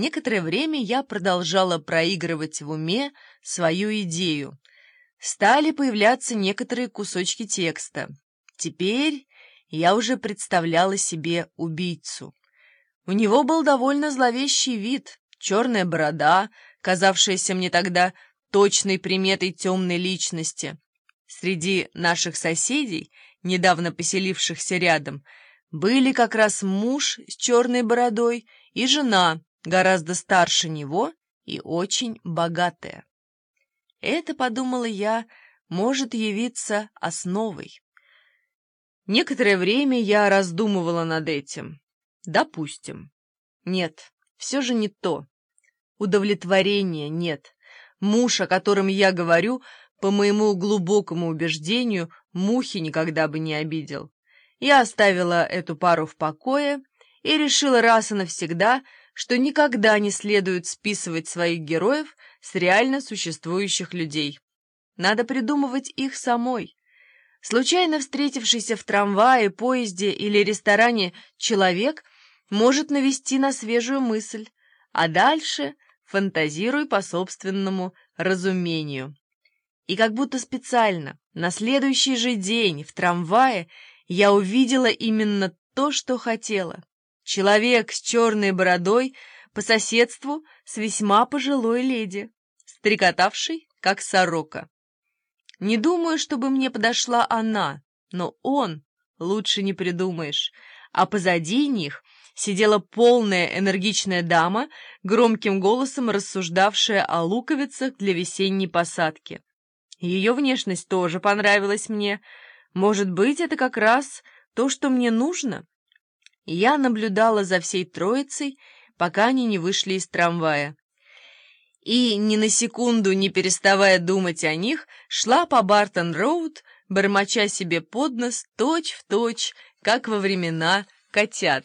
Некоторое время я продолжала проигрывать в уме свою идею. Стали появляться некоторые кусочки текста. Теперь я уже представляла себе убийцу. У него был довольно зловещий вид, черная борода, казавшаяся мне тогда точной приметой темной личности. Среди наших соседей, недавно поселившихся рядом, были как раз муж с черной бородой и жена, гораздо старше него и очень богатая. Это, подумала я, может явиться основой. Некоторое время я раздумывала над этим. Допустим. Нет, все же не то. Удовлетворения нет. Муж, о котором я говорю, по моему глубокому убеждению, мухи никогда бы не обидел. Я оставила эту пару в покое и решила раз и навсегда, что никогда не следует списывать своих героев с реально существующих людей. Надо придумывать их самой. Случайно встретившийся в трамвае, поезде или ресторане человек может навести на свежую мысль, а дальше фантазируй по собственному разумению. И как будто специально, на следующий же день в трамвае я увидела именно то, что хотела. Человек с черной бородой по соседству с весьма пожилой леди, стрекотавшей, как сорока. Не думаю, чтобы мне подошла она, но он, лучше не придумаешь, а позади них сидела полная энергичная дама, громким голосом рассуждавшая о луковицах для весенней посадки. Ее внешность тоже понравилась мне — может быть, это как раз то, что мне нужно? Я наблюдала за всей троицей, пока они не вышли из трамвая. И, ни на секунду не переставая думать о них, шла по Бартон-Роуд, бормоча себе под нос точь-в-точь, как во времена котят.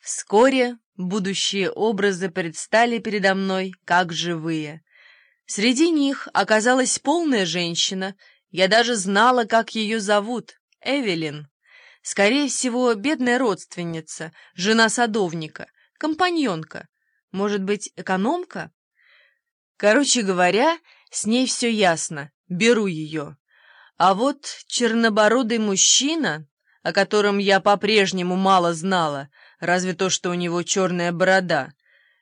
Вскоре будущие образы предстали передо мной как живые. Среди них оказалась полная женщина — я даже знала, как ее зовут — Эвелин. Скорее всего, бедная родственница, жена садовника, компаньонка, может быть, экономка? Короче говоря, с ней все ясно, беру ее. А вот чернобородый мужчина, о котором я по-прежнему мало знала, разве то, что у него черная борода,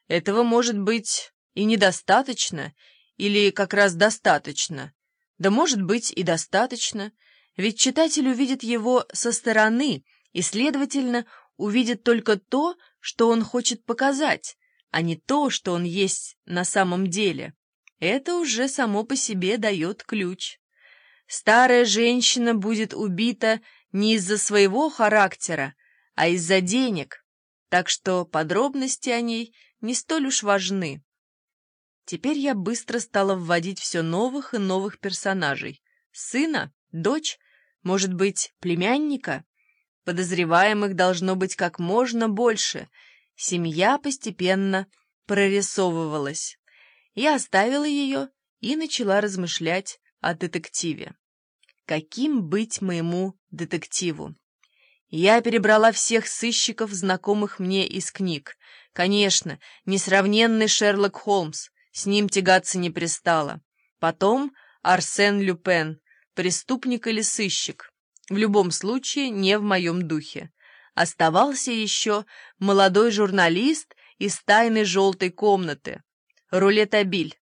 этого может быть и недостаточно, или как раз достаточно. Да, может быть, и достаточно, ведь читатель увидит его со стороны и, следовательно, увидит только то, что он хочет показать, а не то, что он есть на самом деле. Это уже само по себе дает ключ. Старая женщина будет убита не из-за своего характера, а из-за денег, так что подробности о ней не столь уж важны. Теперь я быстро стала вводить все новых и новых персонажей. Сына, дочь, может быть, племянника? Подозреваемых должно быть как можно больше. Семья постепенно прорисовывалась. Я оставила ее и начала размышлять о детективе. Каким быть моему детективу? Я перебрала всех сыщиков, знакомых мне из книг. Конечно, несравненный Шерлок Холмс, с ним тягаться не пристало. Потом Арсен Люпен, преступник или сыщик. В любом случае, не в моем духе. Оставался еще молодой журналист из тайной желтой комнаты. Рулетабиль.